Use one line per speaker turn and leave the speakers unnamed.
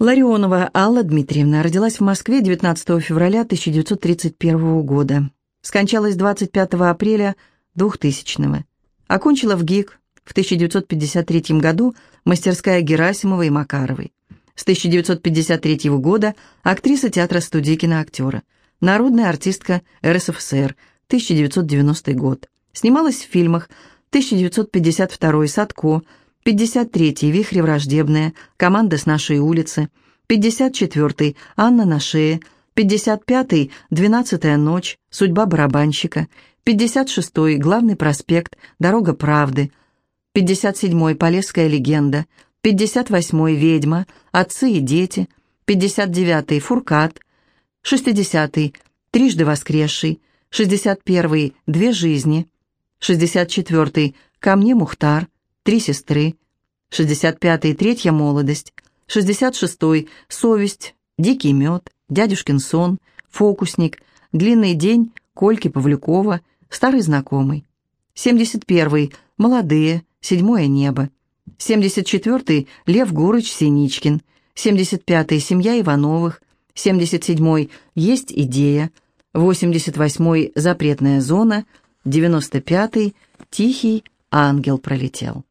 Ларионова Алла Дмитриевна родилась в Москве 19 февраля 1931 года. Скончалась 25 апреля 2000 Окончила в ГИК в 1953 году мастерская Герасимова и Макаровой. С 1953 года актриса театра студии киноактера, народная артистка РСФСР, 1990 год. Снималась в фильмах 1952 «Садко», 53-й «Вихри враждебные», «Команда с нашей улицы», 54-й «Анна на шее», 55-й «Двенадцатая ночь», «Судьба барабанщика», 56-й «Главный проспект», «Дорога правды», 57-й «Полесская легенда», 58-й «Ведьма», «Отцы и дети», 59-й «Фуркат», 60-й «Трижды воскресший», 61-й «Две жизни», 64-й «Ко мне Мухтар», Три сестры. 65-й Третья молодость. 66-й Совесть, Дикий мед, Дядюшкин сон, Фокусник, Длинный день Кольки Павлюкова, Старый знакомый. 71-й Молодые, Седьмое небо. 74-й Лев Гурыч Синичкин. 75-й Семья Ивановых. 77-й Есть идея. 88-й Запретная зона. 95-й Тихий ангел пролетел.